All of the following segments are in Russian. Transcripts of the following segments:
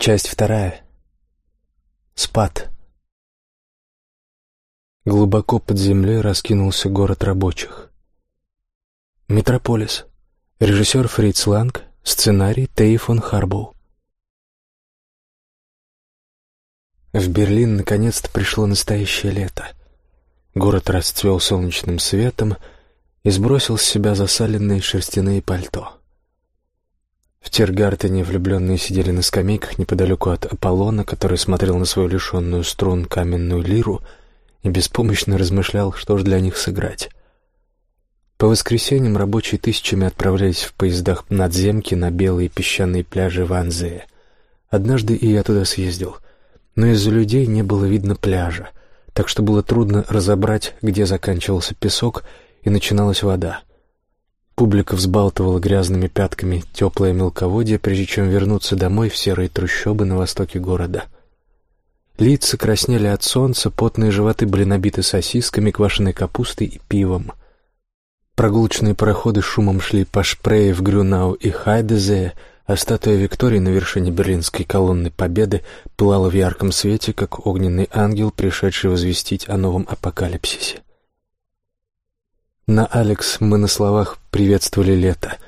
Часть вторая. Спад. Глубоко под землей раскинулся город рабочих. Метрополис. Режиссер Фриц Ланг. Сценарий Тей фон Харбоу. В Берлин наконец-то пришло настоящее лето. Город расцвел солнечным светом и сбросил с себя засаленные шерстяные пальто. В Тиргартене влюбленные сидели на скамейках неподалеку от Аполлона, который смотрел на свою лишенную струн каменную лиру и беспомощно размышлял, что же для них сыграть. По воскресеньям рабочие тысячами отправлялись в поездах надземки на белые песчаные пляжи Ванзея. Однажды и я туда съездил, но из-за людей не было видно пляжа, так что было трудно разобрать, где заканчивался песок и начиналась вода. Публика взбалтывала грязными пятками теплое мелководье, прежде чем вернуться домой в серые трущобы на востоке города. Лица краснели от солнца, потные животы были набиты сосисками, квашеной капустой и пивом. Прогулочные пароходы шумом шли по Шпрее в Грюнау и Хайдезее, а статуя Виктории на вершине Берлинской колонны Победы пылала в ярком свете, как огненный ангел, пришедший возвестить о новом апокалипсисе. На Алекс мы на словах приветствовали лето.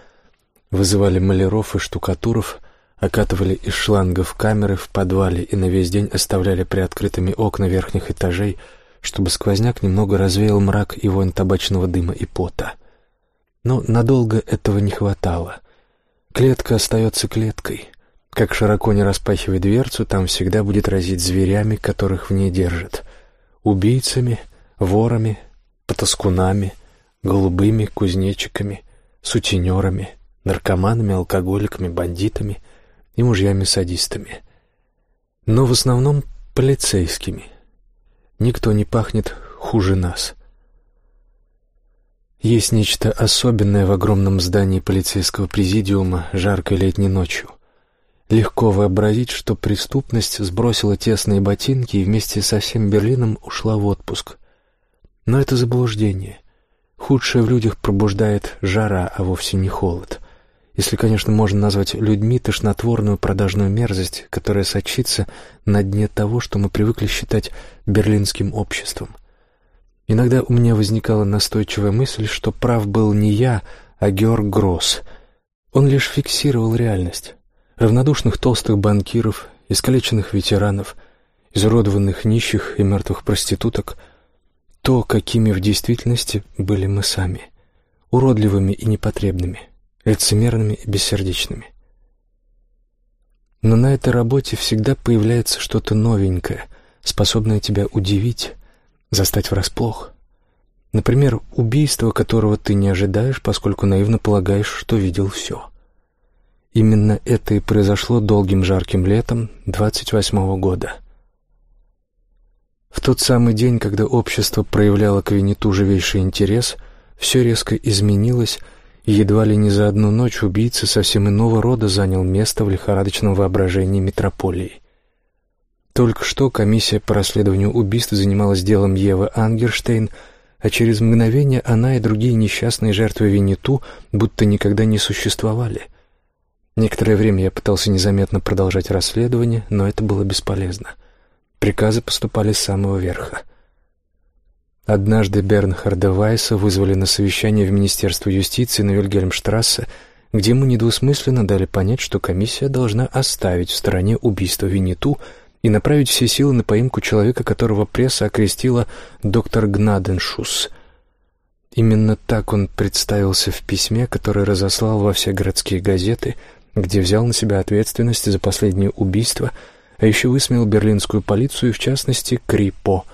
Вызывали маляров и штукатуров, окатывали из шлангов камеры в подвале и на весь день оставляли приоткрытыми окна верхних этажей, чтобы сквозняк немного развеял мрак и вонь табачного дыма и пота. Но надолго этого не хватало. Клетка остается клеткой. Как широко не распахивай дверцу, там всегда будет разить зверями, которых в ней держат. Убийцами, ворами, потаскунами — голубыми кузнечиками, сутенерами, наркоманами, алкоголиками, бандитами и мужьями-садистами. Но в основном полицейскими. Никто не пахнет хуже нас. Есть нечто особенное в огромном здании полицейского президиума жаркой летней ночью. Легко вообразить, что преступность сбросила тесные ботинки и вместе со всем Берлином ушла в отпуск. Но это заблуждение — Худшее в людях пробуждает жара, а вовсе не холод. Если, конечно, можно назвать людьми тошнотворную продажную мерзость, которая сочится на дне того, что мы привыкли считать берлинским обществом. Иногда у меня возникала настойчивая мысль, что прав был не я, а Георг Гросс. Он лишь фиксировал реальность. Равнодушных толстых банкиров, искалеченных ветеранов, изуродованных нищих и мертвых проституток — то, какими в действительности были мы сами, уродливыми и непотребными, лицемерными и бессердечными. Но на этой работе всегда появляется что-то новенькое, способное тебя удивить, застать врасплох. Например, убийство, которого ты не ожидаешь, поскольку наивно полагаешь, что видел все. Именно это и произошло долгим жарким летом 28-го года — в тот самый день, когда общество проявляло к Винниту живейший интерес, все резко изменилось, и едва ли не за одну ночь убийца совсем иного рода занял место в лихорадочном воображении метрополии. Только что комиссия по расследованию убийств занималась делом Евы Ангерштейн, а через мгновение она и другие несчастные жертвы Винниту будто никогда не существовали. Некоторое время я пытался незаметно продолжать расследование, но это было бесполезно. Приказы поступали с самого верха. Однажды Бернхарда Вайса вызвали на совещание в Министерство юстиции на Вильгельмштрассе, где ему недвусмысленно дали понять, что комиссия должна оставить в стороне убийство Винниту и направить все силы на поимку человека, которого пресса окрестила доктор Гнаденшус. Именно так он представился в письме, которое разослал во все городские газеты, где взял на себя ответственность за последнее убийство – а еще высмеял берлинскую полицию, в частности, Крипо.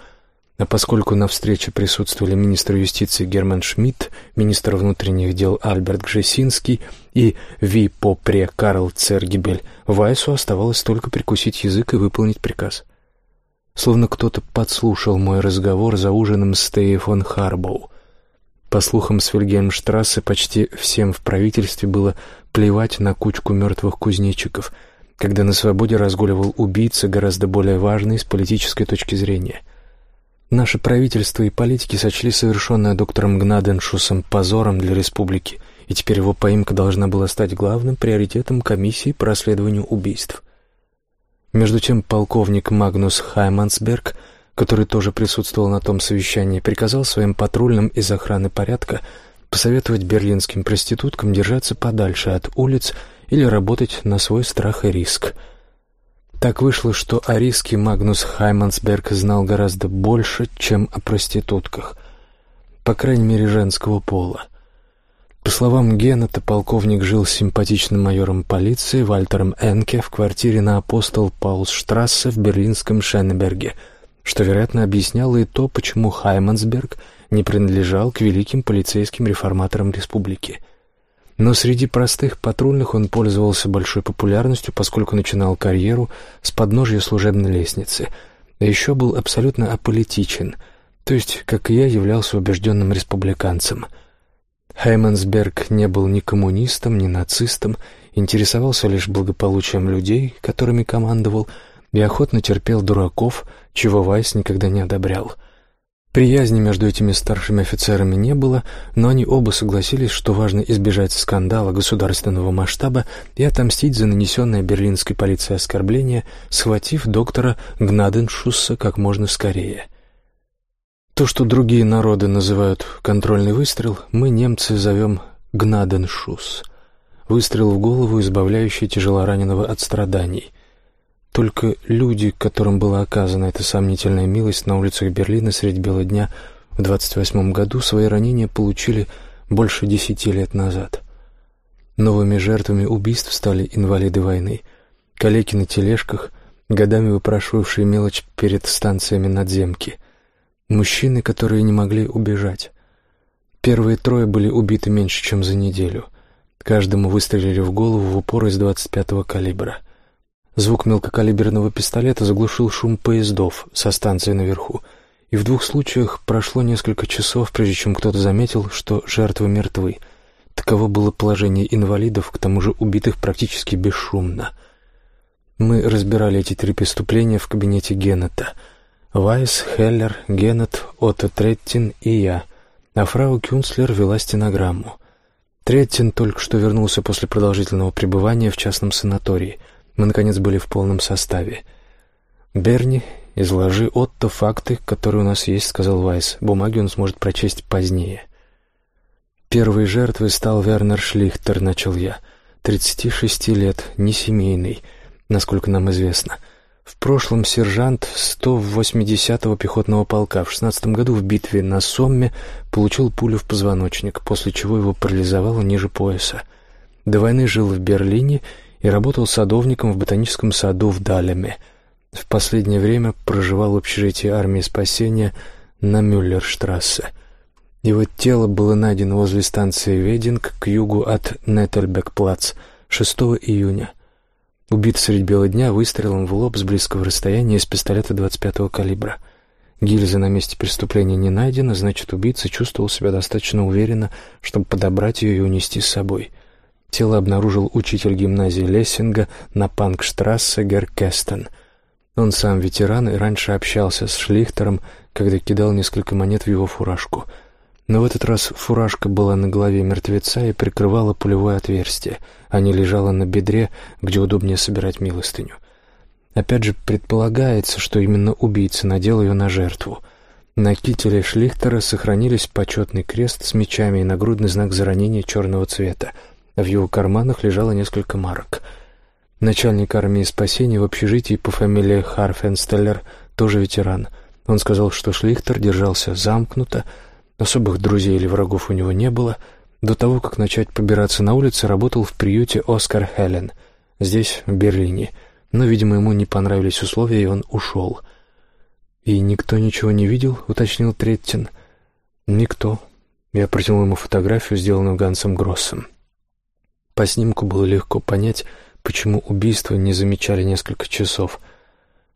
А поскольку на встрече присутствовали министр юстиции Герман Шмидт, министр внутренних дел Альберт Гжесинский и ВИПО-пре Карл Цергибель, Вайсу оставалось только прикусить язык и выполнить приказ. Словно кто-то подслушал мой разговор за ужином с Теей Харбоу. По слухам с Вильгельмштрассе, почти всем в правительстве было плевать на кучку мертвых кузнечиков — когда на свободе разгуливал убийца, гораздо более важный с политической точки зрения. Наше правительство и политики сочли совершенное доктором Гнаденшусом позором для республики, и теперь его поимка должна была стать главным приоритетом комиссии по расследованию убийств. Между тем полковник Магнус Хаймансберг, который тоже присутствовал на том совещании, приказал своим патрульным из охраны порядка посоветовать берлинским проституткам держаться подальше от улиц или работать на свой страх и риск. Так вышло, что о риске Магнус Хаймансберг знал гораздо больше, чем о проститутках, по крайней мере, женского пола. По словам Геннета, полковник жил с симпатичным майором полиции Вальтером Энке в квартире на Апостол Паулсштрассе в берлинском Шеннеберге, что, вероятно, объясняло и то, почему Хаймансберг не принадлежал к великим полицейским реформаторам республики. Но среди простых патрульных он пользовался большой популярностью, поскольку начинал карьеру с подножья служебной лестницы, а еще был абсолютно аполитичен, то есть, как и я, являлся убежденным республиканцем – Хаймансберг не был ни коммунистом, ни нацистом, интересовался лишь благополучием людей, которыми командовал, и охотно терпел дураков, чего Вайс никогда не одобрял. Приязни между этими старшими офицерами не было, но они оба согласились, что важно избежать скандала государственного масштаба и отомстить за нанесенное берлинской полицией оскорбление, схватив доктора Гнаденшусса как можно скорее — то, что другие народы называют контрольный выстрел, мы, немцы, зовем «гнаденшус» — выстрел в голову, избавляющий тяжелораненого от страданий. Только люди, которым была оказана эта сомнительная милость на улицах Берлина средь бела дня в 28 году, свои ранения получили больше десяти лет назад. Новыми жертвами убийств стали инвалиды войны, калеки на тележках, годами выпрашивавшие мелочь перед станциями надземки — Мужчины, которые не могли убежать. Первые трое были убиты меньше, чем за неделю. Каждому выстрелили в голову в упор из 25-го калибра. Звук мелкокалиберного пистолета заглушил шум поездов со станции наверху, и в двух случаях прошло несколько часов, прежде чем кто-то заметил, что жертвы мертвы. Таково было положение инвалидов, к тому же убитых практически бесшумно. Мы разбирали эти три преступления в кабинете Геннета — Вайс, Хеллер, Геннет, Отто Треттин и я, а фрау Кюнслер вела стенограмму. Треттин только что вернулся после продолжительного пребывания в частном санатории. Мы, наконец, были в полном составе. «Берни, изложи Отто факты, которые у нас есть», — сказал Вайс. «Бумаги он сможет прочесть позднее». «Первой жертвой стал Вернер Шлихтер», — начал я. «тридцати шести лет, не семейный, насколько нам известно». В прошлом сержант 180-го пехотного полка в 16 году в битве на Сомме получил пулю в позвоночник, после чего его парализовало ниже пояса. До войны жил в Берлине и работал садовником в ботаническом саду в Далеме. В последнее время проживал в общежитии армии спасения на Мюллерштрассе. Его тело было найдено возле станции Вединг к югу от Неттельбекплац 6 июня. Убит средь бела дня выстрелом в лоб с близкого расстояния из пистолета 25-го калибра. Гильза на месте преступления не найдена, значит, убийца чувствовал себя достаточно уверенно, чтобы подобрать ее и унести с собой. Тело обнаружил учитель гимназии Лессинга на Панкштрассе Геркестен. Он сам ветеран и раньше общался с Шлихтером, когда кидал несколько монет в его фуражку — но в этот раз фуражка была на голове мертвеца и прикрывала пулевое отверстие, а не лежала на бедре, где удобнее собирать милостыню. Опять же, предполагается, что именно убийца надел ее на жертву. На кителе Шлихтера сохранились почетный крест с мечами и нагрудный знак за ранение черного цвета. В его карманах лежало несколько марок. Начальник армии спасения в общежитии по фамилии Харфенстеллер тоже ветеран. Он сказал, что Шлихтер держался замкнуто, Особых друзей или врагов у него не было. До того, как начать побираться на улице, работал в приюте «Оскар Хелен», здесь, в Берлине. Но, видимо, ему не понравились условия, и он ушел. «И никто ничего не видел?» — уточнил Треттин. «Никто». Я протянул ему фотографию, сделанную Гансом Гроссом. По снимку было легко понять, почему убийство не замечали несколько часов.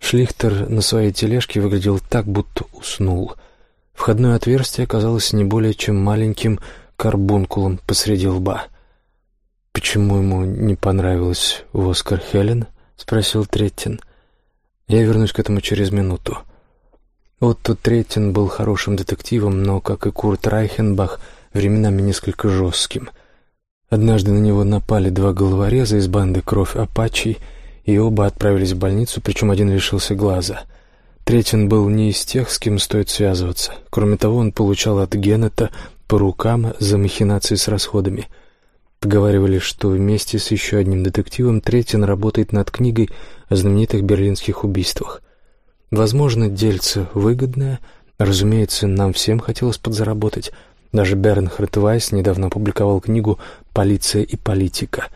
Шлихтер на своей тележке выглядел так, будто уснул — Входное отверстие оказалось не более чем маленьким карбункулом посреди лба. «Почему ему не понравилось в Оскар Хелен?» — спросил Треттин. «Я вернусь к этому через минуту». Отто Треттин был хорошим детективом, но, как и Курт Райхенбах, временами несколько жестким. Однажды на него напали два головореза из банды «Кровь Апачей», и оба отправились в больницу, причем один лишился глаза. Третин был не из тех, с кем стоит связываться. Кроме того, он получал от Геннета по рукам за махинации с расходами. Поговаривали, что вместе с еще одним детективом Третин работает над книгой о знаменитых берлинских убийствах. Возможно, дельце выгодное, разумеется, нам всем хотелось подзаработать. Даже Бернхард Вайс недавно опубликовал книгу «Полиция и политика»,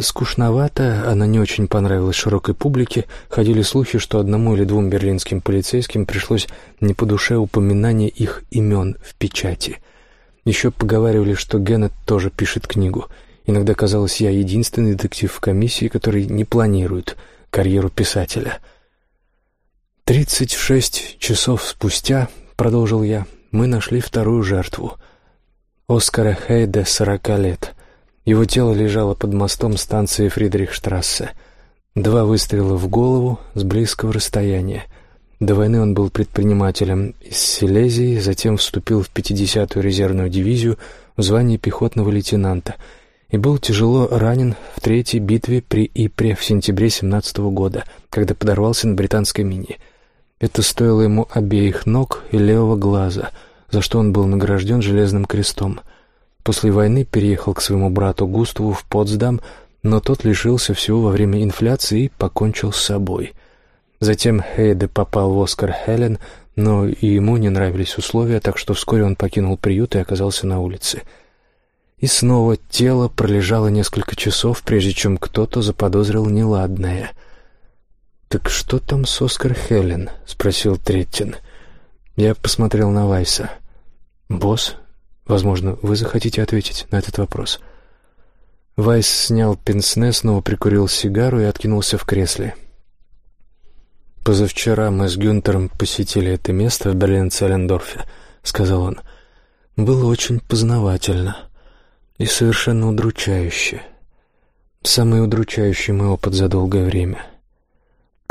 Скучновато, она не очень понравилась широкой публике. Ходили слухи, что одному или двум берлинским полицейским пришлось не по душе упоминание их имен в печати. Еще поговаривали, что Геннет тоже пишет книгу. Иногда казалось, я единственный детектив в комиссии, который не планирует карьеру писателя. «Тридцать шесть часов спустя, — продолжил я, — мы нашли вторую жертву. Оскара Хейда, сорока лет — его тело лежало под мостом станции Фридрихштрассе. Два выстрела в голову с близкого расстояния. До войны он был предпринимателем из Силезии, затем вступил в 50-ю резервную дивизию в звании пехотного лейтенанта и был тяжело ранен в третьей битве при Ипре в сентябре 17 -го года, когда подорвался на британской мине. Это стоило ему обеих ног и левого глаза, за что он был награжден Железным крестом — После войны переехал к своему брату Густаву в Потсдам, но тот лишился всего во время инфляции и покончил с собой. Затем Хейде попал в Оскар Хелен, но и ему не нравились условия, так что вскоре он покинул приют и оказался на улице. И снова тело пролежало несколько часов, прежде чем кто-то заподозрил неладное. «Так что там с Оскар Хелен?» — спросил Треттин. Я посмотрел на Вайса. «Босс, Возможно, вы захотите ответить на этот вопрос. Вайс снял пенсне, снова прикурил сигару и откинулся в кресле. «Позавчера мы с Гюнтером посетили это место в Берлин-Целлендорфе», — сказал он. «Было очень познавательно и совершенно удручающе. Самый удручающий мой опыт за долгое время.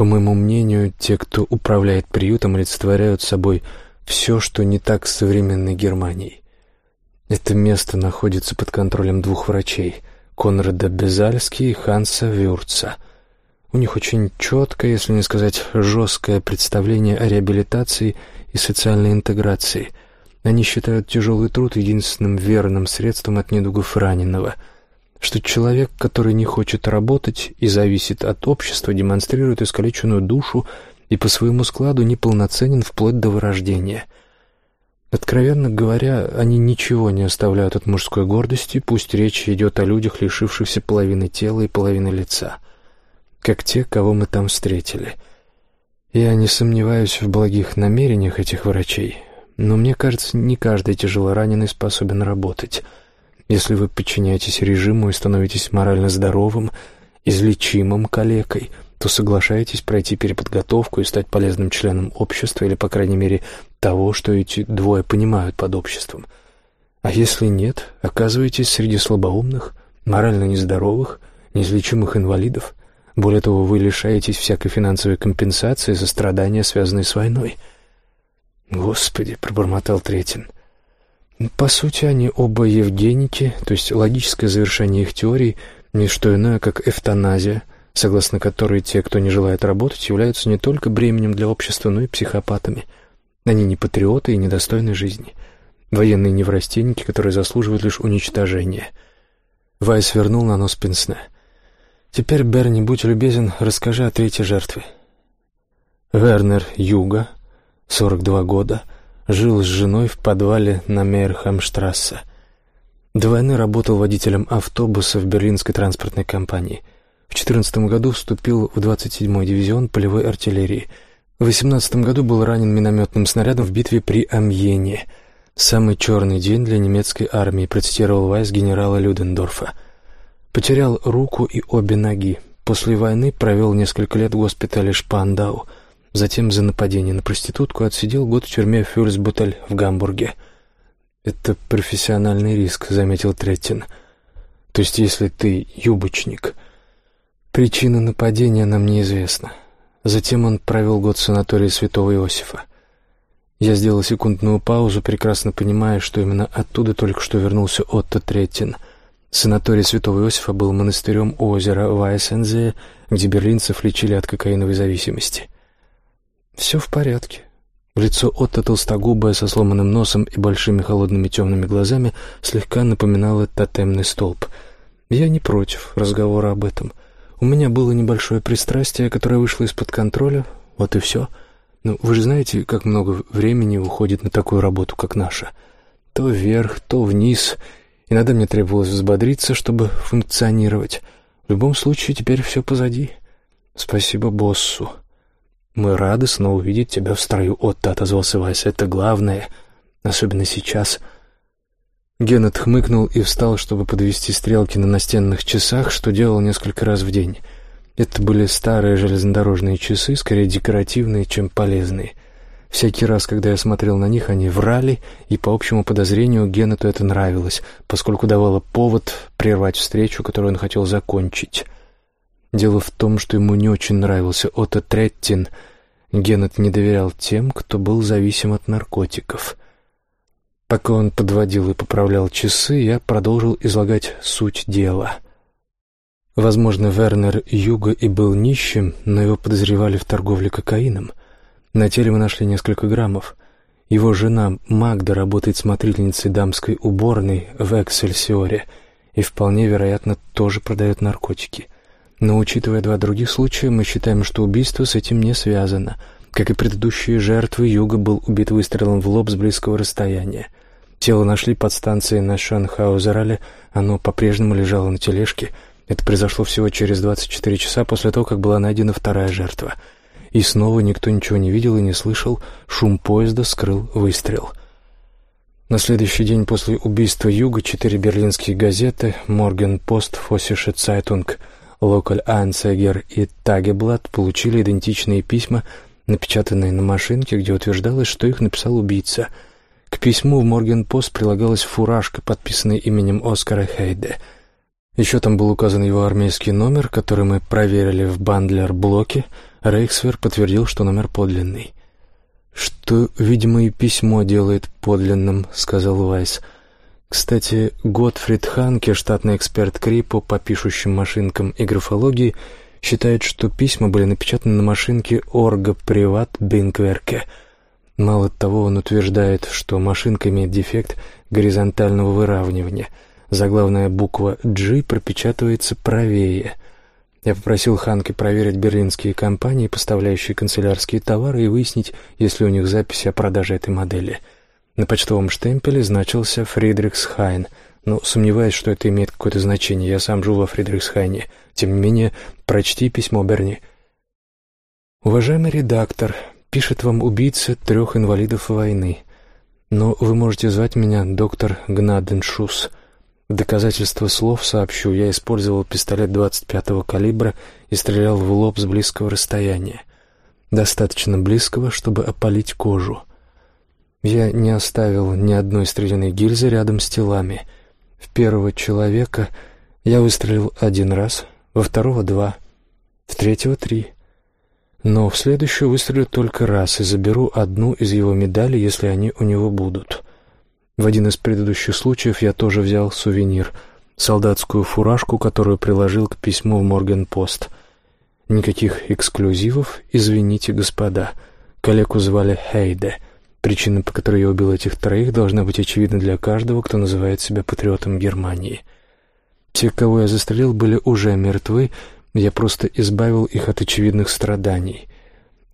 По моему мнению, те, кто управляет приютом, олицетворяют собой все, что не так с современной Германией. Это место находится под контролем двух врачей — Конрада Безальски и Ханса Вюрца. У них очень четкое, если не сказать жесткое представление о реабилитации и социальной интеграции. Они считают тяжелый труд единственным верным средством от недугов раненого — что человек, который не хочет работать и зависит от общества, демонстрирует искалеченную душу и по своему складу неполноценен вплоть до вырождения — Откровенно говоря, они ничего не оставляют от мужской гордости, пусть речь идет о людях, лишившихся половины тела и половины лица, как те, кого мы там встретили. Я не сомневаюсь в благих намерениях этих врачей, но мне кажется, не каждый тяжелораненый способен работать. Если вы подчиняетесь режиму и становитесь морально здоровым, излечимым калекой — то соглашаетесь пройти переподготовку и стать полезным членом общества или, по крайней мере, того, что эти двое понимают под обществом. А если нет, оказываетесь среди слабоумных, морально нездоровых, неизлечимых инвалидов. Более того, вы лишаетесь всякой финансовой компенсации за страдания, связанные с войной. «Господи!» — пробормотал Третин. «По сути, они оба евгеники, то есть логическое завершение их теории — не что иное, как эвтаназия, согласно которой те, кто не желает работать, являются не только бременем для общества, но и психопатами. Они не патриоты и недостойны жизни. Военные неврастенники, которые заслуживают лишь уничтожения. Вайс вернул на нос пенсне. «Теперь, Берни, будь любезен, расскажи о третьей жертве». Вернер Юга, 42 года, жил с женой в подвале на Мейерхамштрассе. До работал водителем автобуса в берлинской транспортной компании – в 14 году вступил в 27-й дивизион полевой артиллерии. В 18 году был ранен минометным снарядом в битве при Амьене. «Самый черный день для немецкой армии», процитировал Вайс генерала Людендорфа. Потерял руку и обе ноги. После войны провел несколько лет в госпитале Шпандау. Затем за нападение на проститутку отсидел год в тюрьме Фюрсбутель в Гамбурге. «Это профессиональный риск», — заметил Треттин. «То есть если ты юбочник...» Причина нападения нам неизвестна. Затем он провел год в санатории святого Иосифа. Я сделал секундную паузу, прекрасно понимая, что именно оттуда только что вернулся Отто Треттин. Санаторий Святого Иосифа был монастырем у озера Вайсензе, где берлинцев лечили от кокаиновой зависимости. Все в порядке. Лицо Отто толстогубое со сломанным носом и большими холодными темными глазами слегка напоминало тотемный столб. Я не против разговора об этом. У меня было небольшое пристрастие, которое вышло из-под контроля, вот и все. Но вы же знаете, как много времени уходит на такую работу, как наша. То вверх, то вниз. Иногда мне требовалось взбодриться, чтобы функционировать. В любом случае, теперь все позади. Спасибо боссу. «Мы рады снова увидеть тебя в строю, Отто», — отозвался Вайс. «Это главное, особенно сейчас». Геннет хмыкнул и встал, чтобы подвести стрелки на настенных часах, что делал несколько раз в день. Это были старые железнодорожные часы, скорее декоративные, чем полезные. Всякий раз, когда я смотрел на них, они врали, и по общему подозрению Геннету это нравилось, поскольку давало повод прервать встречу, которую он хотел закончить. Дело в том, что ему не очень нравился Отто Треттин. Геннет не доверял тем, кто был зависим от наркотиков. Пока он подводил и поправлял часы, я продолжил излагать суть дела. Возможно, Вернер Юга и был нищим, но его подозревали в торговле кокаином. На теле мы нашли несколько граммов. Его жена Магда работает смотрительницей дамской уборной в Эксельсиоре и вполне вероятно тоже продает наркотики. Но учитывая два других случая, мы считаем, что убийство с этим не связано. Как и предыдущие жертвы, Юга был убит выстрелом в лоб с близкого расстояния. Тело нашли под станцией на Шанхаузерале, оно по-прежнему лежало на тележке. Это произошло всего через 24 часа после того, как была найдена вторая жертва. И снова никто ничего не видел и не слышал, шум поезда скрыл выстрел. На следующий день после убийства Юга четыре берлинские газеты «Морген-Пост», «Фоссише Цайтунг», «Локаль Анцайгер» и «Тагеблатт» получили идентичные письма, напечатанные на машинке, где утверждалось, что их написал убийца. К письму в Моргенпост прилагалась фуражка, подписанная именем Оскара Хейде. Еще там был указан его армейский номер, который мы проверили в Бендлер-блоке. Рейхсвер подтвердил, что номер подлинный. «Что, видимо, и письмо делает подлинным», — сказал Вайс. Кстати, Готфрид Ханке, штатный эксперт Крипо по пишущим машинкам и графологии, считает, что письма были напечатаны на машинке Орга Приват Бинкверке. Мало того, он утверждает, что машинка имеет дефект горизонтального выравнивания. Заглавная буква «G» пропечатывается правее. Я попросил Ханке проверить берлинские компании, поставляющие канцелярские товары, и выяснить, есть ли у них записи о продаже этой модели – на почтовом штемпеле значился Фридрихсхайн, но сомневаюсь, что это имеет какое-то значение. Я сам жил во Фридрихсхайне. Тем не менее, прочти письмо Берни. «Уважаемый редактор, пишет вам убийца трех инвалидов войны. Но вы можете звать меня доктор Гнаденшус. В доказательство слов сообщу, я использовал пистолет 25-го калибра и стрелял в лоб с близкого расстояния. Достаточно близкого, чтобы опалить кожу». Я не оставил ни одной стрелянной гильзы рядом с телами. В первого человека я выстрелил один раз, во второго — два, в третьего — три. Но в следующую выстрелю только раз и заберу одну из его медалей, если они у него будут. В один из предыдущих случаев я тоже взял сувенир — солдатскую фуражку, которую приложил к письму в Моргенпост. Никаких эксклюзивов, извините, господа. Коллегу звали Хейде — Причина, по которой я убил этих троих, должна быть очевидна для каждого, кто называет себя патриотом Германии. Те, кого я застрелил, были уже мертвы, я просто избавил их от очевидных страданий.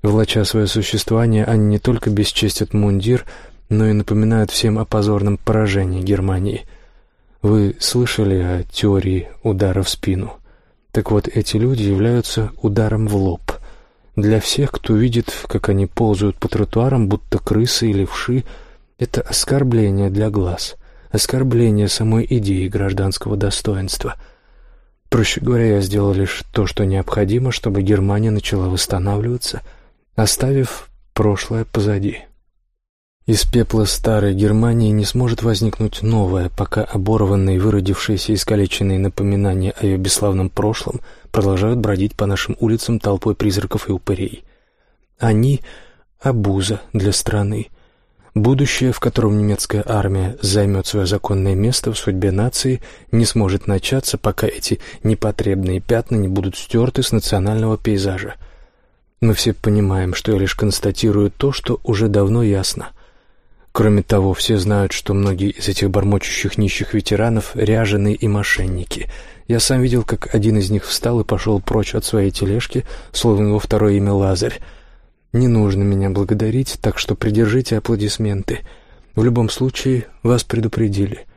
Влача свое существование, они не только бесчестят мундир, но и напоминают всем о позорном поражении Германии. Вы слышали о теории удара в спину? Так вот, эти люди являются ударом в лоб — для всех, кто видит, как они ползают по тротуарам, будто крысы или вши, это оскорбление для глаз, оскорбление самой идеи гражданского достоинства. Проще говоря, я сделал лишь то, что необходимо, чтобы Германия начала восстанавливаться, оставив прошлое позади. Из пепла старой Германии не сможет возникнуть новое, пока оборванные, выродившиеся, искалеченные напоминания о ее бесславном прошлом продолжают бродить по нашим улицам толпой призраков и упырей. Они — обуза для страны. Будущее, в котором немецкая армия займет свое законное место в судьбе нации, не сможет начаться, пока эти непотребные пятна не будут стерты с национального пейзажа. Мы все понимаем, что я лишь констатирую то, что уже давно ясно. Кроме того, все знают, что многие из этих бормочущих нищих ветеранов — ряженые и мошенники. Я сам видел, как один из них встал и пошел прочь от своей тележки, словно его второе имя Лазарь. Не нужно меня благодарить, так что придержите аплодисменты. В любом случае, вас предупредили.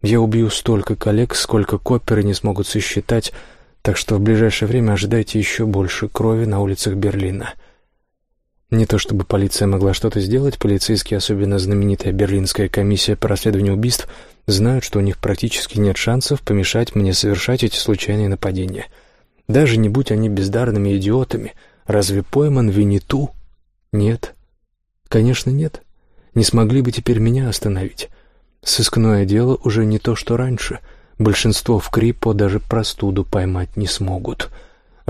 Я убью столько коллег, сколько копперы не смогут сосчитать, так что в ближайшее время ожидайте еще больше крови на улицах Берлина. Не то чтобы полиция могла что-то сделать, полицейские, особенно знаменитая Берлинская комиссия по расследованию убийств, знают, что у них практически нет шансов помешать мне совершать эти случайные нападения. Даже не будь они бездарными идиотами, разве пойман Винниту нет. Конечно, нет. Не смогли бы теперь меня остановить. Сыскное дело уже не то, что раньше. Большинство в Крипо даже простуду поймать не смогут.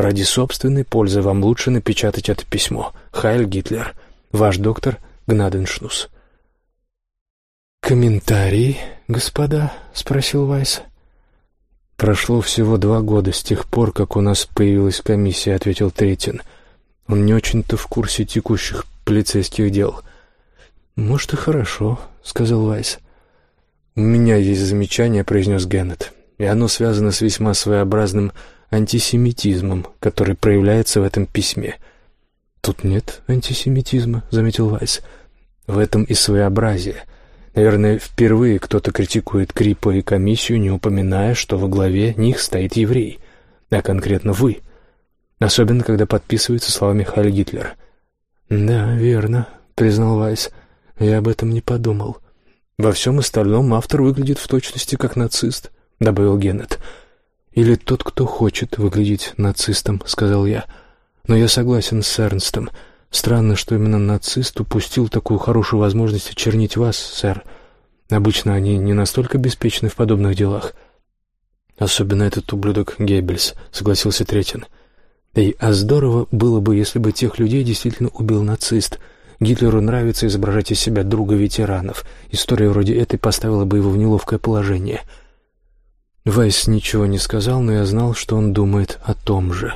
Ради собственной пользы вам лучше напечатать это письмо. Хайль Гитлер. Ваш доктор Гнаденшнус. «Комментарий, господа?» — спросил Вайс. «Прошло всего два года с тех пор, как у нас появилась комиссия», — ответил Третин. Он не очень-то в курсе текущих полицейских дел. «Может, и хорошо», — сказал Вайс. «У меня есть замечание», — произнес Геннет, «и оно связано с весьма своеобразным антисемитизмом, который проявляется в этом письме». «Тут нет антисемитизма», — заметил Вайс. «В этом и своеобразие. Наверное, впервые кто-то критикует Крипа и комиссию, не упоминая, что во главе них стоит еврей, а конкретно вы». Особенно, когда подписывается словами «Хайль Гитлер». «Да, верно», — признал Вайс. «Я об этом не подумал». «Во всем остальном автор выглядит в точности как нацист», — добавил Геннет. «Или тот, кто хочет выглядеть нацистом», — сказал я. «Но я согласен с Эрнстом. Странно, что именно нацист упустил такую хорошую возможность очернить вас, сэр. Обычно они не настолько беспечны в подобных делах». «Особенно этот ублюдок Геббельс», — согласился Третин. Эй, а здорово было бы, если бы тех людей действительно убил нацист. Гитлеру нравится изображать из себя друга ветеранов. История вроде этой поставила бы его в неловкое положение. Вайс ничего не сказал, но я знал, что он думает о том же.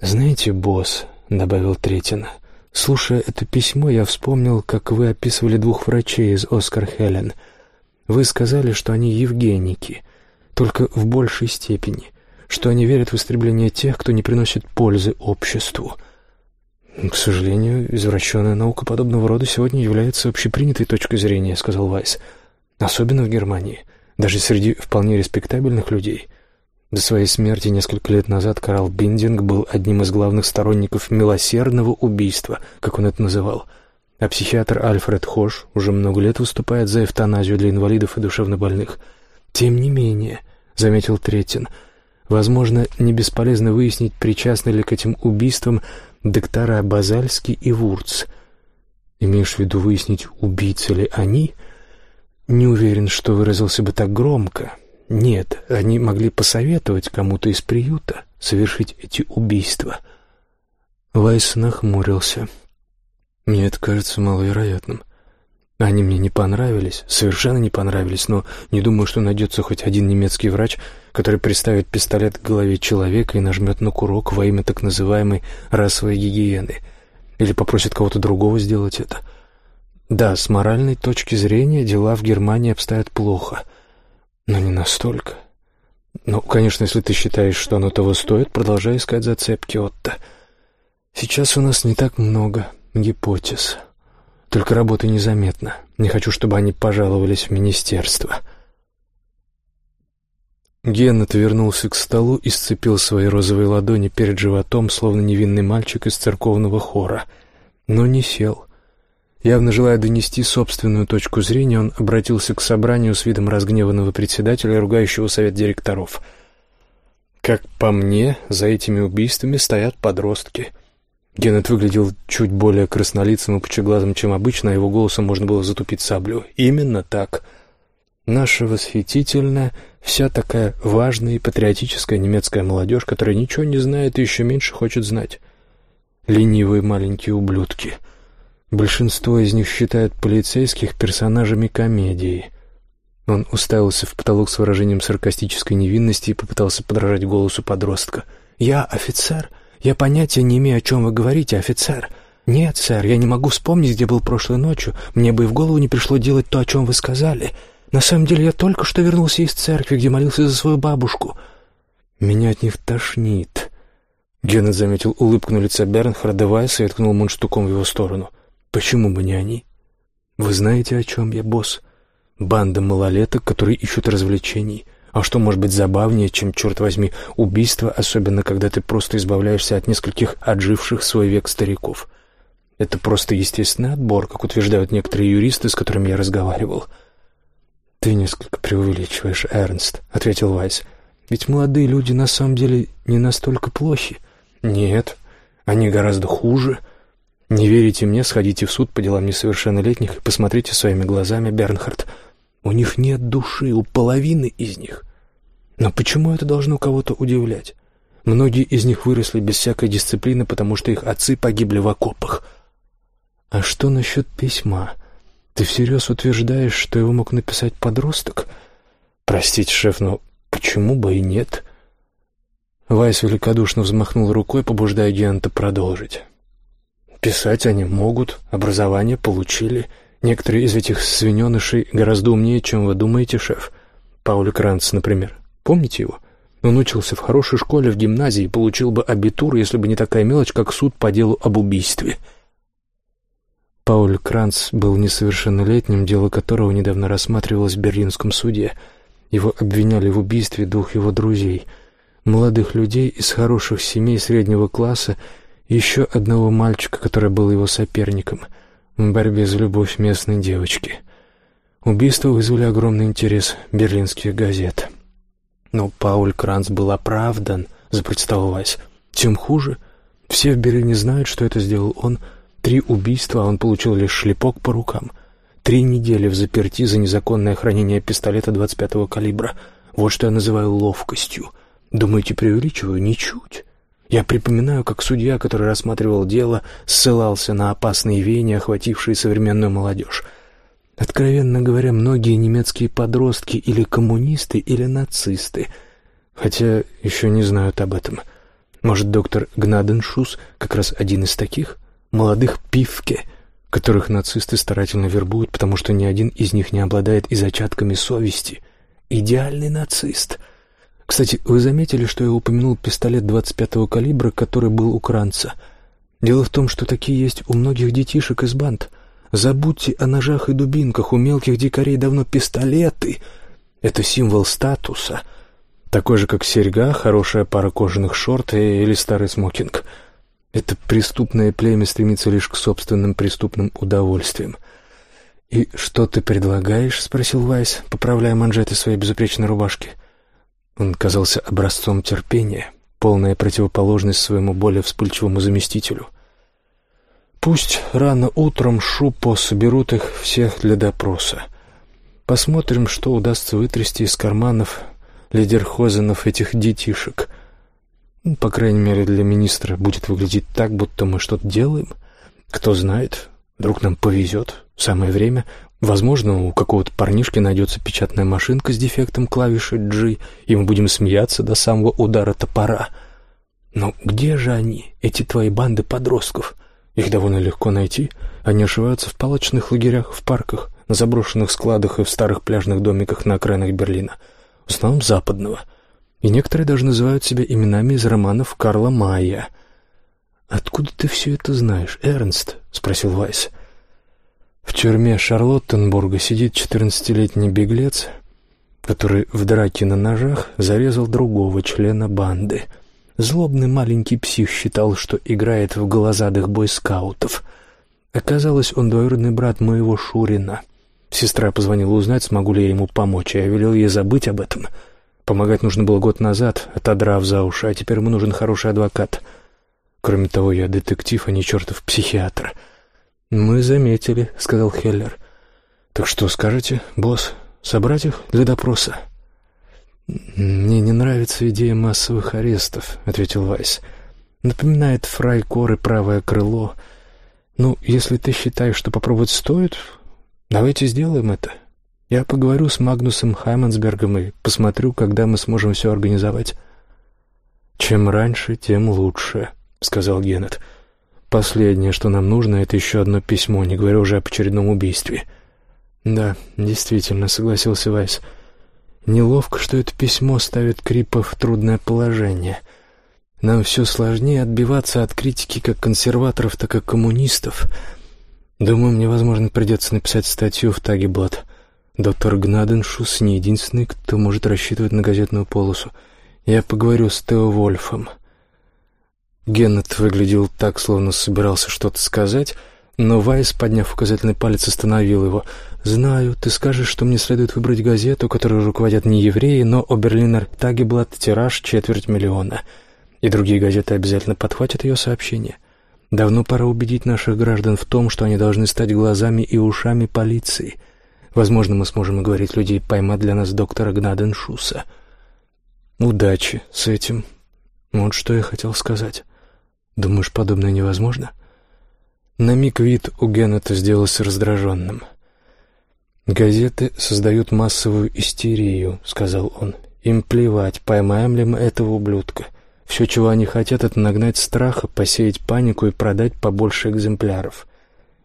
«Знаете, босс», — добавил Третин, — «слушая это письмо, я вспомнил, как вы описывали двух врачей из Оскар Хелен. Вы сказали, что они евгеники, только в большей степени что они верят в истребление тех, кто не приносит пользы обществу. «К сожалению, извращенная наука подобного рода сегодня является общепринятой точкой зрения», — сказал Вайс. «Особенно в Германии, даже среди вполне респектабельных людей». До своей смерти несколько лет назад Карл Биндинг был одним из главных сторонников милосердного убийства, как он это называл. А психиатр Альфред Хош уже много лет выступает за эвтаназию для инвалидов и душевнобольных. «Тем не менее», — заметил Третин, — Возможно, не бесполезно выяснить, причастны ли к этим убийствам доктора Базальский и Вурц. Имеешь в виду выяснить, убийцы ли они? Не уверен, что выразился бы так громко. Нет, они могли посоветовать кому-то из приюта совершить эти убийства. Вайс нахмурился. Мне это кажется маловероятным. Они мне не понравились, совершенно не понравились, но не думаю, что найдется хоть один немецкий врач, который приставит пистолет к голове человека и нажмет на курок во имя так называемой расовой гигиены, или попросит кого-то другого сделать это. Да, с моральной точки зрения дела в Германии обстоят плохо, но не настолько. Ну, конечно, если ты считаешь, что оно того стоит, продолжай искать зацепки, Отто. Сейчас у нас не так много гипотез. Только работы незаметно. Не хочу, чтобы они пожаловались в министерство». Геннет вернулся к столу и сцепил свои розовые ладони перед животом, словно невинный мальчик из церковного хора. Но не сел. Явно желая донести собственную точку зрения, он обратился к собранию с видом разгневанного председателя, ругающего совет директоров. «Как по мне, за этими убийствами стоят подростки». Геннет выглядел чуть более краснолицым и пучеглазым, чем обычно, а его голосом можно было затупить саблю. «Именно так. Наша восхитительная, вся такая важная и патриотическая немецкая молодежь, которая ничего не знает и еще меньше хочет знать. Ленивые маленькие ублюдки. Большинство из них считают полицейских персонажами комедии. Он уставился в потолок с выражением саркастической невинности и попытался подражать голосу подростка. «Я офицер. Я понятия не имею, о чем вы говорите, офицер. Нет, сэр, я не могу вспомнить, где был прошлой ночью. Мне бы и в голову не пришло делать то, о чем вы сказали. На самом деле я только что вернулся из церкви, где молился за свою бабушку. Меня от них тошнит». Геннет заметил улыбку на лице Бернхарда Вайса и ткнул мундштуком в его сторону. «Почему бы не они? Вы знаете, о чем я, босс?» Банда малолеток, которые ищут развлечений. А что может быть забавнее, чем, черт возьми, убийство, особенно когда ты просто избавляешься от нескольких отживших свой век стариков? Это просто естественный отбор, как утверждают некоторые юристы, с которыми я разговаривал. «Ты несколько преувеличиваешь, Эрнст», — ответил Вайс. «Ведь молодые люди на самом деле не настолько плохи». «Нет, они гораздо хуже». «Не верите мне, сходите в суд по делам несовершеннолетних и посмотрите своими глазами, Бернхард. У них нет души, у половины из них. Но почему это должно кого-то удивлять? Многие из них выросли без всякой дисциплины, потому что их отцы погибли в окопах. А что насчет письма? Ты всерьез утверждаешь, что его мог написать подросток? Простите, шеф, но почему бы и нет?» Вайс великодушно взмахнул рукой, побуждая Гента продолжить. «Писать они могут, образование получили». Некоторые из этих свиненышей гораздо умнее, чем вы думаете, шеф. Пауль Кранц, например. Помните его? Он учился в хорошей школе в гимназии получил бы абитур, если бы не такая мелочь, как суд по делу об убийстве. Пауль Кранц был несовершеннолетним, дело которого недавно рассматривалось в Берлинском суде. Его обвиняли в убийстве двух его друзей, молодых людей из хороших семей среднего класса еще одного мальчика, который был его соперником — в борьбе за любовь местной девочки. Убийство вызвали огромный интерес берлинских газет. Но Пауль Кранц был оправдан, запротестовалась. Тем хуже. Все в Берлине знают, что это сделал он. Три убийства, а он получил лишь шлепок по рукам. Три недели в заперти за незаконное хранение пистолета 25-го калибра. Вот что я называю ловкостью. Думаете, преувеличиваю? Ничуть. Я припоминаю, как судья, который рассматривал дело, ссылался на опасные веяния, охватившие современную молодежь. Откровенно говоря, многие немецкие подростки или коммунисты, или нацисты, хотя еще не знают об этом. Может, доктор Гнаденшус как раз один из таких? Молодых пивке, которых нацисты старательно вербуют, потому что ни один из них не обладает и зачатками совести. Идеальный нацист — кстати, вы заметили, что я упомянул пистолет 25-го калибра, который был у Кранца? Дело в том, что такие есть у многих детишек из банд. Забудьте о ножах и дубинках, у мелких дикарей давно пистолеты. Это символ статуса. Такой же, как серьга, хорошая пара кожаных шорт или старый смокинг. Это преступное племя стремится лишь к собственным преступным удовольствиям. «И что ты предлагаешь?» — спросил Вайс, поправляя манжеты своей безупречной рубашки. — он казался образцом терпения, полная противоположность своему более вспыльчивому заместителю. Пусть рано утром Шупо соберут их всех для допроса. Посмотрим, что удастся вытрясти из карманов лидерхозенов этих детишек. Ну, по крайней мере, для министра будет выглядеть так, будто мы что-то делаем. Кто знает, вдруг нам повезет. Самое время Возможно, у какого-то парнишки найдется печатная машинка с дефектом клавиши G, и мы будем смеяться до самого удара топора. Но где же они, эти твои банды подростков? Их довольно легко найти. Они ошиваются в палочных лагерях, в парках, на заброшенных складах и в старых пляжных домиках на окраинах Берлина, в основном западного. И некоторые даже называют себя именами из романов Карла Майя. «Откуда ты все это знаешь, Эрнст?» — спросил Вайс. — в тюрьме Шарлоттенбурга сидит четырнадцатилетний беглец, который в драке на ножах зарезал другого члена банды. Злобный маленький псих считал, что играет в голозадых бойскаутов. Оказалось, он двоюродный брат моего Шурина. Сестра позвонила узнать, смогу ли я ему помочь, я велел ей забыть об этом. Помогать нужно было год назад, отодрав за уши, а теперь ему нужен хороший адвокат. Кроме того, я детектив, а не чертов психиатр». «Мы заметили», — сказал Хеллер. «Так что скажете, босс, собрать их для допроса?» «Мне не нравится идея массовых арестов», — ответил Вайс. «Напоминает фрайкор и правое крыло. «Ну, если ты считаешь, что попробовать стоит, давайте сделаем это. Я поговорю с Магнусом Хаймансбергом и посмотрю, когда мы сможем все организовать». «Чем раньше, тем лучше», — сказал Геннет. «Последнее, что нам нужно, это еще одно письмо, не говоря уже об очередном убийстве». «Да, действительно», — согласился Вайс. «Неловко, что это письмо ставит Крипа в трудное положение. Нам все сложнее отбиваться от критики как консерваторов, так и коммунистов. Думаю, мне, возможно, придется написать статью в Тагеблат. Доктор Гнаденшус не единственный, кто может рассчитывать на газетную полосу. Я поговорю с Тео Вольфом». Геннет выглядел так, словно собирался что-то сказать, но Вайс, подняв указательный палец, остановил его. «Знаю, ты скажешь, что мне следует выбрать газету, которой руководят не евреи, но Оберлинер Тагеблат тираж четверть миллиона. И другие газеты обязательно подхватят ее сообщение. Давно пора убедить наших граждан в том, что они должны стать глазами и ушами полиции. Возможно, мы сможем уговорить людей поймать для нас доктора Гнаденшуса. Удачи с этим. Вот что я хотел сказать. Думаешь, подобное невозможно?» На миг вид у Геннета сделался раздраженным. «Газеты создают массовую истерию», — сказал он. «Им плевать, поймаем ли мы этого ублюдка. Все, чего они хотят, это нагнать страха, посеять панику и продать побольше экземпляров.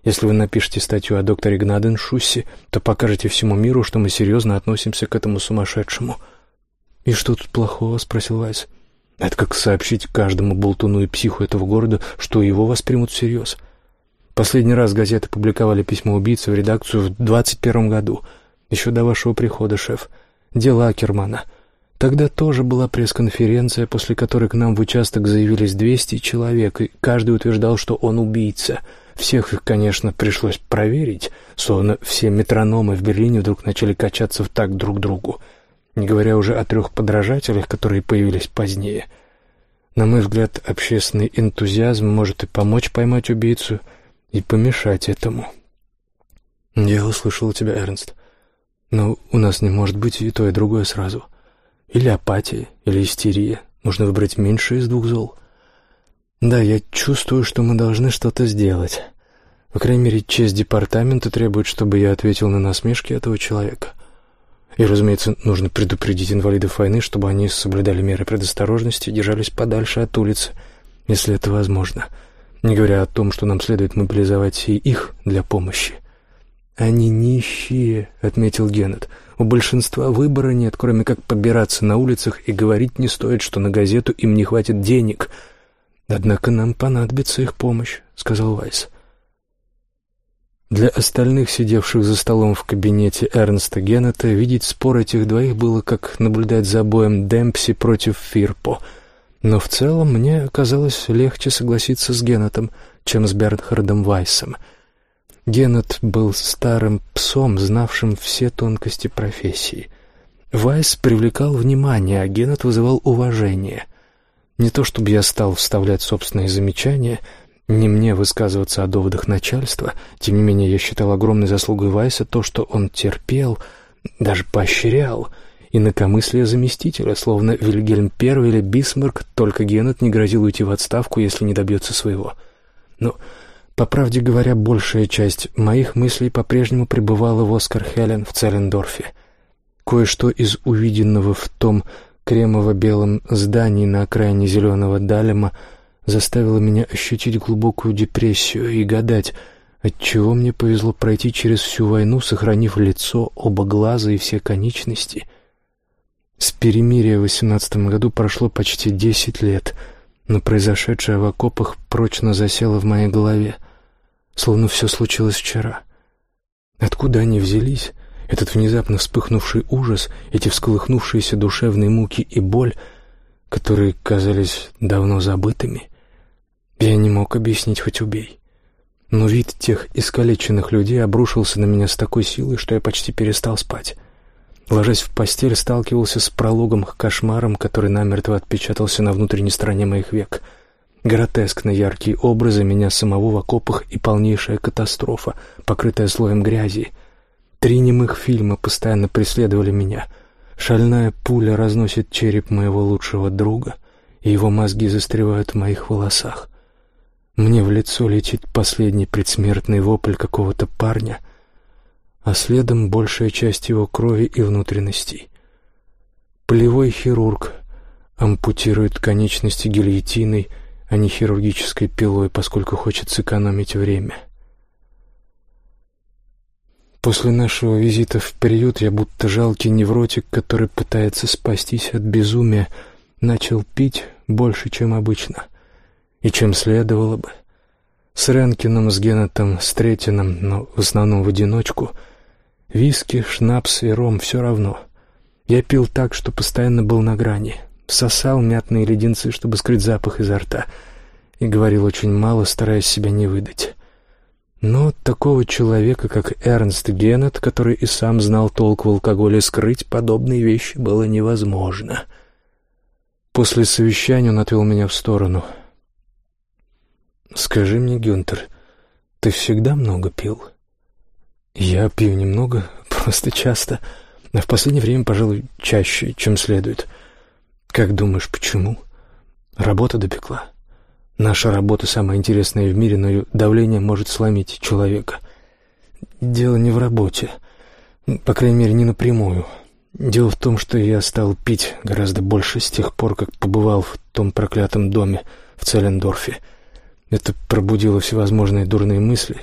Если вы напишете статью о докторе Гнаденшуссе, то покажете всему миру, что мы серьезно относимся к этому сумасшедшему». «И что тут плохого?» — спросил Вайс. «Это как сообщить каждому болтуну и психу этого города, что его воспримут всерьез». Последний раз газеты публиковали письмо убийцы в редакцию в 21 году, еще до вашего прихода, шеф. Дело Акермана. Тогда тоже была пресс-конференция, после которой к нам в участок заявились 200 человек, и каждый утверждал, что он убийца. Всех их, конечно, пришлось проверить, словно все метрономы в Берлине вдруг начали качаться в так друг другу, не говоря уже о трех подражателях, которые появились позднее. На мой взгляд, общественный энтузиазм может и помочь поймать убийцу — и помешать этому. Я услышал тебя, Эрнст. Но у нас не может быть и то, и другое сразу. Или апатия, или истерия. Нужно выбрать меньшее из двух зол. Да, я чувствую, что мы должны что-то сделать. По крайней мере, честь департамента требует, чтобы я ответил на насмешки этого человека. И, разумеется, нужно предупредить инвалидов войны, чтобы они соблюдали меры предосторожности и держались подальше от улицы, если это возможно. — не говоря о том, что нам следует мобилизовать и их для помощи. «Они нищие», — отметил Геннет. «У большинства выбора нет, кроме как побираться на улицах, и говорить не стоит, что на газету им не хватит денег. Однако нам понадобится их помощь», — сказал Вайс. Для остальных, сидевших за столом в кабинете Эрнста Геннета, видеть спор этих двоих было как наблюдать за боем Демпси против Фирпо — но в целом мне оказалось легче согласиться с Геннетом, чем с Бернхардом Вайсом. Геннет был старым псом, знавшим все тонкости профессии. Вайс привлекал внимание, а Геннет вызывал уважение. Не то чтобы я стал вставлять собственные замечания, не мне высказываться о доводах начальства, тем не менее я считал огромной заслугой Вайса то, что он терпел, даже поощрял — инакомыслие заместителя, словно Вильгельм I или Бисмарк, только Геннет не грозил уйти в отставку, если не добьется своего. Но, по правде говоря, большая часть моих мыслей по-прежнему пребывала в Оскар-Хелен в Целлендорфе. Кое-что из увиденного в том кремово-белом здании на окраине зеленого Далема заставило меня ощутить глубокую депрессию и гадать, отчего мне повезло пройти через всю войну, сохранив лицо, оба глаза и все конечности — с перемирия в восемнадцатом году прошло почти десять лет, но произошедшее в окопах прочно засело в моей голове, словно все случилось вчера. Откуда они взялись, этот внезапно вспыхнувший ужас, эти всколыхнувшиеся душевные муки и боль, которые казались давно забытыми, я не мог объяснить хоть убей. Но вид тех искалеченных людей обрушился на меня с такой силой, что я почти перестал спать. Ложась в постель, сталкивался с прологом к кошмарам, который намертво отпечатался на внутренней стороне моих век. Гротескно яркие образы меня самого в окопах и полнейшая катастрофа, покрытая слоем грязи. Три немых фильма постоянно преследовали меня. Шальная пуля разносит череп моего лучшего друга, и его мозги застревают в моих волосах. Мне в лицо летит последний предсмертный вопль какого-то парня, а следом большая часть его крови и внутренностей. Полевой хирург ампутирует конечности гильотиной, а не хирургической пилой, поскольку хочет сэкономить время. После нашего визита в приют я будто жалкий невротик, который пытается спастись от безумия, начал пить больше, чем обычно, и чем следовало бы. С Ренкином, с Геннетом, с Третином, но в основном в одиночку. Виски, шнапс и ром — все равно. Я пил так, что постоянно был на грани. Сосал мятные леденцы, чтобы скрыть запах изо рта, и говорил очень мало, стараясь себя не выдать. Но такого человека, как Эрнст Геннет, который и сам знал толк в алкоголе, скрыть подобные вещи было невозможно. После совещания он отвел меня в сторону. «Скажи мне, Гюнтер, ты всегда много пил?» «Я пью немного, просто часто, а в последнее время, пожалуй, чаще, чем следует. Как думаешь, почему?» «Работа допекла». Наша работа самая интересная в мире, но давление может сломить человека. Дело не в работе, по крайней мере, не напрямую. Дело в том, что я стал пить гораздо больше с тех пор, как побывал в том проклятом доме в Целлендорфе. Это пробудило всевозможные дурные мысли,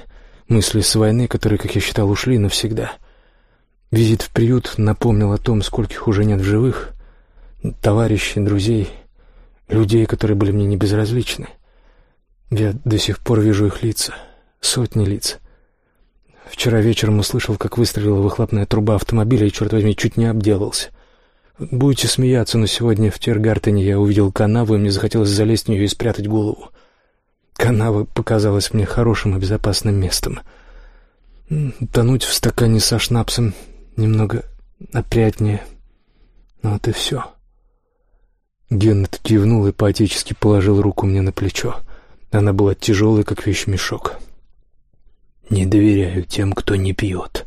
мысли с войны, которые, как я считал, ушли навсегда. Визит в приют напомнил о том, скольких уже нет в живых, товарищей, друзей, людей, которые были мне не безразличны. Я до сих пор вижу их лица, сотни лиц. Вчера вечером услышал, как выстрелила выхлопная труба автомобиля и, черт возьми, чуть не обделался. Будете смеяться, но сегодня в Тергартене я увидел канаву, и мне захотелось залезть в нее и спрятать голову. Канава показалась мне хорошим и безопасным местом. Тонуть в стакане со шнапсом немного опрятнее. Вот и все. Геннет кивнул и поотечески положил руку мне на плечо. Она была тяжелой, как вещмешок. «Не доверяю тем, кто не пьет.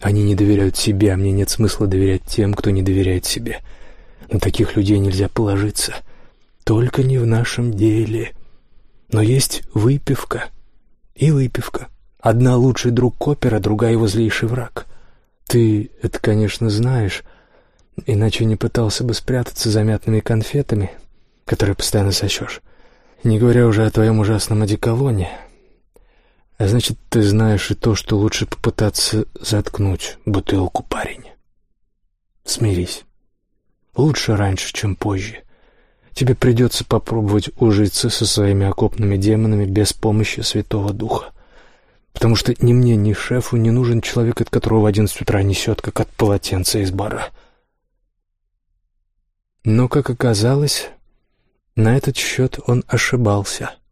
Они не доверяют себе, а мне нет смысла доверять тем, кто не доверяет себе. На таких людей нельзя положиться. Только не в нашем деле. Но есть выпивка. И выпивка. Одна лучший друг Копера, другая его злейший враг. Ты это, конечно, знаешь, иначе не пытался бы спрятаться за мятными конфетами, которые постоянно сосешь. Не говоря уже о твоем ужасном одеколоне. А значит, ты знаешь и то, что лучше попытаться заткнуть бутылку, парень. Смирись. Лучше раньше, чем позже. Тебе придется попробовать ужиться со своими окопными демонами без помощи Святого Духа. Потому что ни мне, ни шефу не нужен человек, от которого в одиннадцать утра несет, как от полотенца из бара. Но, как оказалось, на этот счет он ошибался —